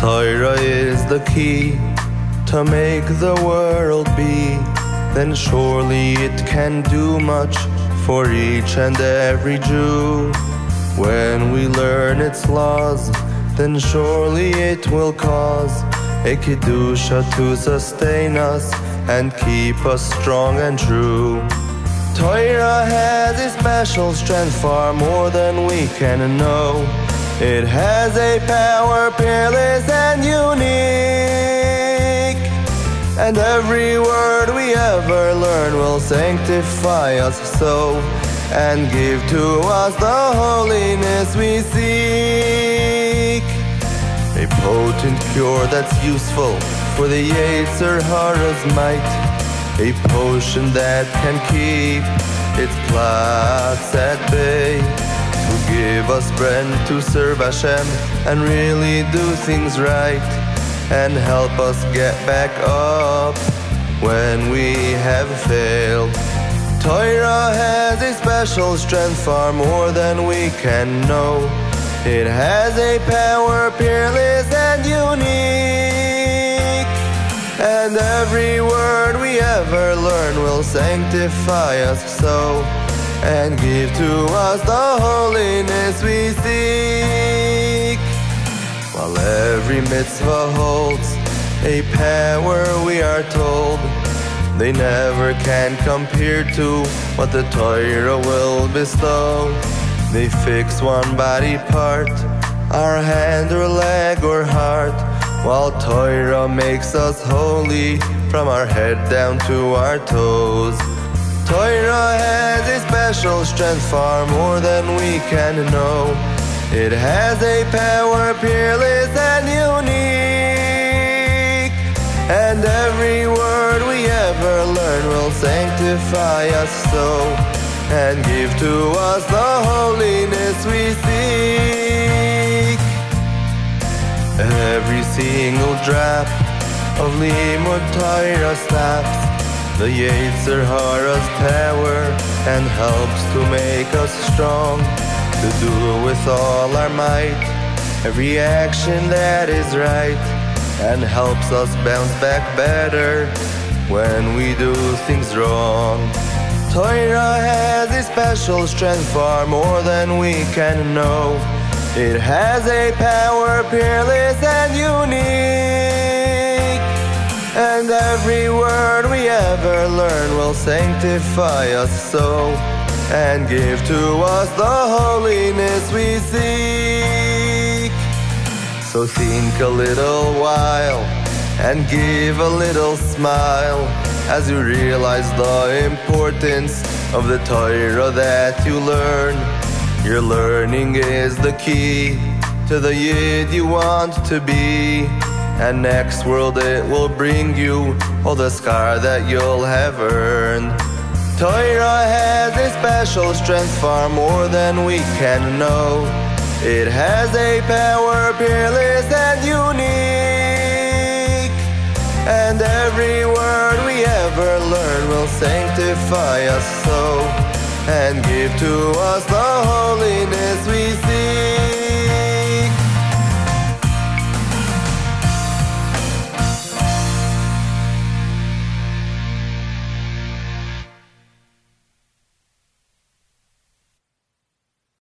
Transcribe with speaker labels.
Speaker 1: Torah is the key to make the world be, then surely it can do much for each and every Jew. When we learn its laws, then surely it will cause a Kedusha to sustain us and keep us strong and true. Torah has a special strength far more than we can know. It has a power peerless and unique. And every word we ever learn will sanctify us so and give to us the holiness we seek. A potent cure that's useful for the Yetzer Hara's might. A potion that can keep its plots at bay. To give us strength to serve Hashem and really do things right. And help us get back up when we have failed. Torah has a special strength far more than we can know. It has a power peerless and unique. And every word we ever learn will sanctify us so and give to us the holiness we seek. While every mitzvah holds a power we are told they never can compare to what the Torah will bestow. They fix one body part, our hand or leg or heart, while Torah makes us holy from our head down to our toes. Torah has a special strength far more than we can know. It has a power peerless and unique. And every word we ever learn will sanctify us so and give to us the holiness we seek. Every single drop of limud Torah stops the Yetzer Hara's power and helps to make us strong to do with all our might every action that is right and helps us bounce back better when we do things wrong. Torah has a special strength far more than we can know. It has a power peerless and unique. And every word ever learn will sanctify us so and give to us the holiness we seek. So think a little while and give a little smile as you realize the importance of the Torah that you learn. Your learning is the key to the Yid you want to be. And next world it will bring you all the schar that you'll have earned. Torah has a special strength far more than we can know. It has a power peerless and unique. And every word we ever learn will sanctify us so and give to us the holiness